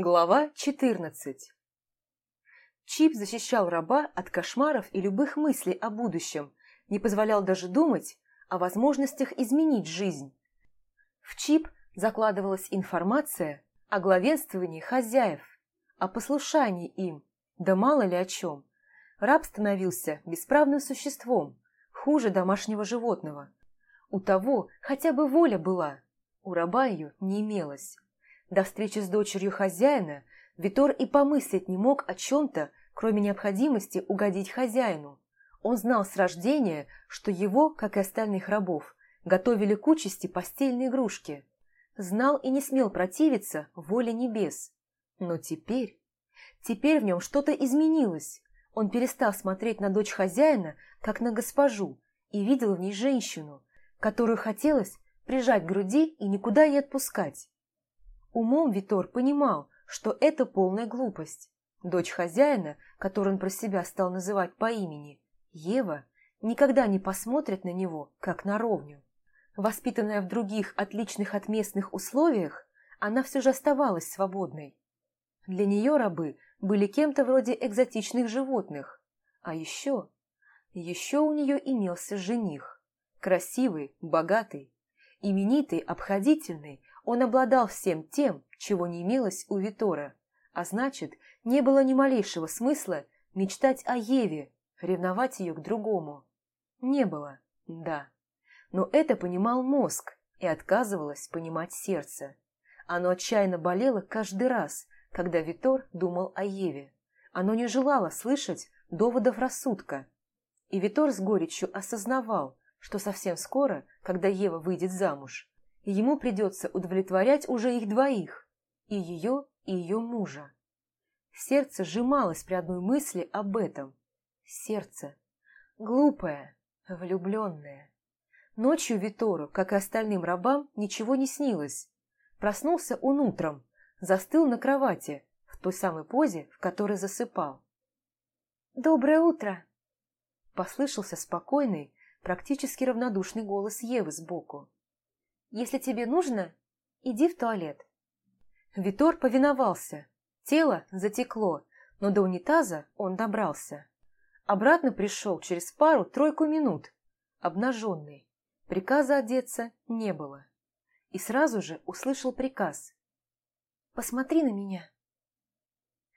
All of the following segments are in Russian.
Глава 14 Чип защищал раба от кошмаров и любых мыслей о будущем, не позволял даже думать о возможностях изменить жизнь. В чип закладывалась информация о главенствовании хозяев, о послушании им, да мало ли о чем. Раб становился бесправным существом, хуже домашнего животного. У того хотя бы воля была, у раба ее не имелось. До встречи с дочерью хозяина Витор и помыслить не мог о чем-то, кроме необходимости угодить хозяину. Он знал с рождения, что его, как и остальных рабов, готовили к участи постельные игрушки. Знал и не смел противиться воле небес. Но теперь... Теперь в нем что-то изменилось. Он перестал смотреть на дочь хозяина, как на госпожу, и видел в ней женщину, которую хотелось прижать к груди и никуда не отпускать. Умом Витор понимал, что это полная глупость. Дочь хозяина, которую он про себя стал называть по имени, Ева, никогда не посмотрит на него, как на ровню. Воспитанная в других, отличных от местных условиях, она все же оставалась свободной. Для нее рабы были кем-то вроде экзотичных животных. А еще... Еще у нее имелся жених. Красивый, богатый, именитый, обходительный, он обладал всем тем, чего не имелось у Витора, а значит, не было ни малейшего смысла мечтать о Еве, ревновать ее к другому. Не было, да. Но это понимал мозг и отказывалось понимать сердце. Оно отчаянно болело каждый раз, когда Витор думал о Еве. Оно не желало слышать доводов рассудка. И Витор с горечью осознавал, что совсем скоро, когда Ева выйдет замуж, ему придется удовлетворять уже их двоих, и ее, и ее мужа. Сердце сжималось при одной мысли об этом. Сердце. Глупое, влюбленное. Ночью Витору, как и остальным рабам, ничего не снилось. Проснулся он утром, застыл на кровати, в той самой позе, в которой засыпал. «Доброе утро!» Послышался спокойный, практически равнодушный голос Евы сбоку. Если тебе нужно, иди в туалет». Витор повиновался. Тело затекло, но до унитаза он добрался. Обратно пришел через пару-тройку минут, обнаженный. Приказа одеться не было. И сразу же услышал приказ. «Посмотри на меня».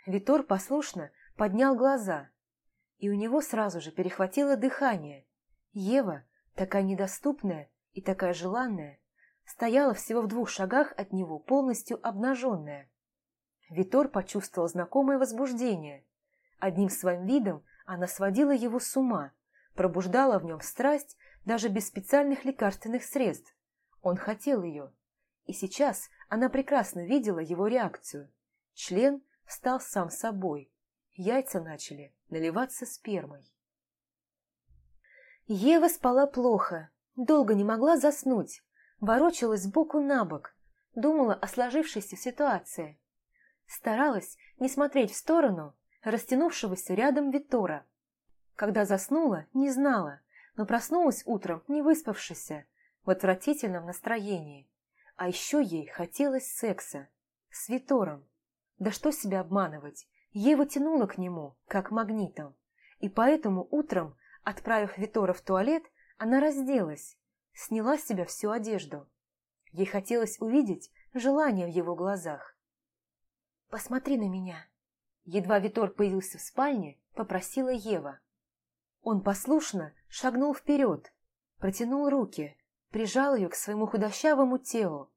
Витор послушно поднял глаза, и у него сразу же перехватило дыхание. Ева, такая недоступная и такая желанная, стояла всего в двух шагах от него, полностью обнаженная. Витор почувствовал знакомое возбуждение. Одним своим видом она сводила его с ума, пробуждала в нем страсть даже без специальных лекарственных средств. Он хотел ее. И сейчас она прекрасно видела его реакцию. Член встал сам собой. Яйца начали наливаться спермой. Ева спала плохо, долго не могла заснуть, ворочалась сбоку на бок, думала о сложившейся ситуации. Старалась не смотреть в сторону растянувшегося рядом Витора. Когда заснула, не знала, но проснулась утром не выспавшейся, в отвратительном настроении. А еще ей хотелось секса. С Витором. Да что себя обманывать, Ева тянула к нему, как магнитом. И поэтому утром, отправив Витора в туалет, она разделась, сняла с себя всю одежду. Ей хотелось увидеть желание в его глазах. «Посмотри на меня!» Едва Витор появился в спальне, попросила Ева. Он послушно шагнул вперед, протянул руки, прижал ее к своему худощавому телу.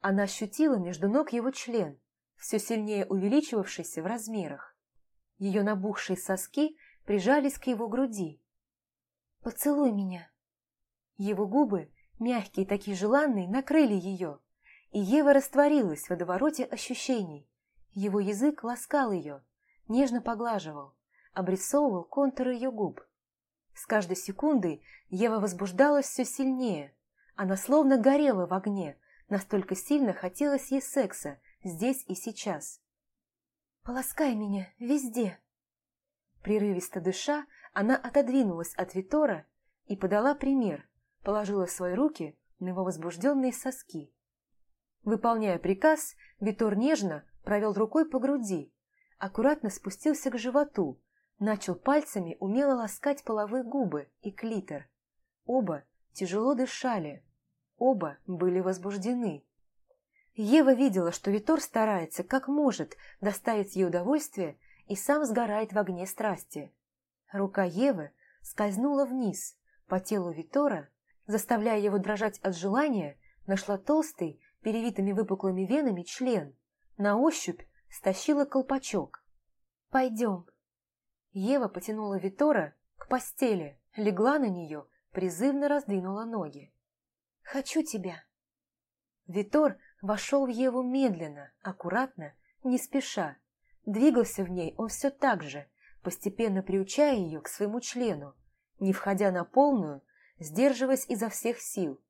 Она ощутила между ног его член, все сильнее увеличивавшийся в размерах. Ее набухшие соски прижались к его груди. «Поцелуй меня!» Его губы, мягкие такие желанные, накрыли ее, и Ева растворилась в водовороте ощущений. Его язык ласкал ее, нежно поглаживал, обрисовывал контуры ее губ. С каждой секундой Ева возбуждалась все сильнее. Она словно горела в огне, настолько сильно хотелось ей секса здесь и сейчас. «Полоскай меня везде!» Прерывисто дыша, она отодвинулась от Витора и подала пример, положила свои руки на его возбужденные соски. Выполняя приказ, Витор нежно провел рукой по груди, аккуратно спустился к животу, начал пальцами умело ласкать половые губы и клитор. Оба тяжело дышали, оба были возбуждены. Ева видела, что Витор старается, как может, доставить ей удовольствие и сам сгорает в огне страсти. Рука Евы скользнула вниз, по телу Витора, заставляя его дрожать от желания, нашла толстый, перевитыми выпуклыми венами член, на ощупь стащила колпачок. «Пойдем». Ева потянула Витора к постели, легла на нее, призывно раздвинула ноги. «Хочу тебя». Витор вошел в Еву медленно, аккуратно, не спеша. Двигался в ней он все так же, постепенно приучая ее к своему члену, не входя на полную, сдерживаясь изо всех сил.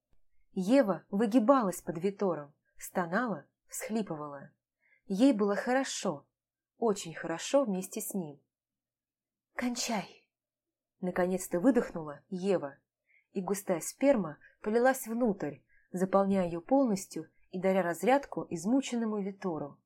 Ева выгибалась под Витором, стонала, всхлипывала. Ей было хорошо, очень хорошо вместе с ним. «Кончай!» Наконец-то выдохнула Ева, и густая сперма полилась внутрь, заполняя ее полностью и даря разрядку измученному Витору.